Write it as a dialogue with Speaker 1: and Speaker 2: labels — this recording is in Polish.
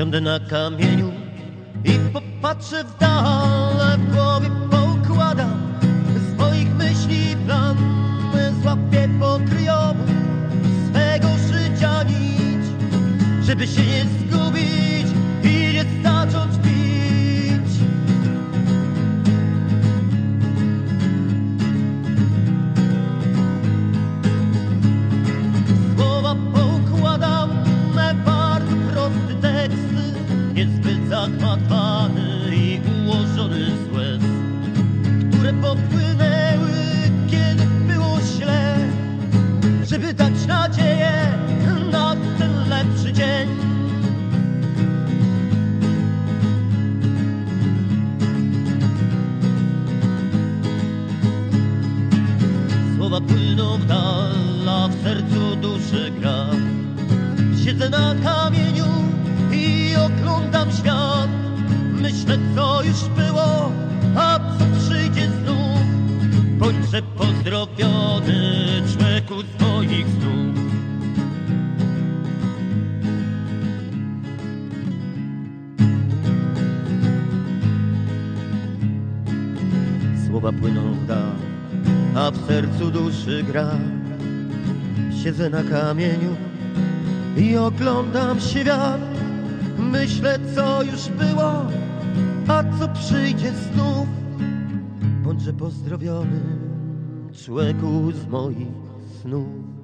Speaker 1: Siądę na kamieniu i popatrzę w dal, w głowie poukładam z moich myśli plan. Złapię pokryjomu swego życia nić, żeby się nie zgubić niezbyt zagmatwany i ułożony z łez, które popłynęły, kiedy było źle, żeby dać nadzieję na ten lepszy dzień. Słowa płyną w dal, a w sercu duszy gra. Siedzę na kamieniu oglądam świat. Myślę, co już było, a co przyjdzie znów. Bądźże pozdrowiony, człowieku z moich snów. Słowa płyną w dal, a w sercu duszy gra. Siedzę na kamieniu i oglądam świat. Myślę, co już było, a co przyjdzie znów. Bądźże pozdrowiony, człowieku z moich snów.